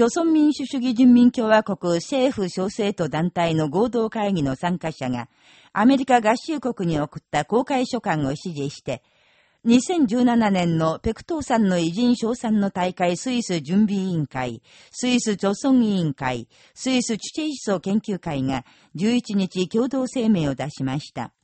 朝鮮民主主義人民共和国政府小生党団体の合同会議の参加者が、アメリカ合衆国に送った公開書簡を指示して、2017年のペクトーさんの偉人賞賛の大会スイス準備委員会、スイス朝鮮委員会、スイスチュチェ思想研究会が11日共同声明を出しました。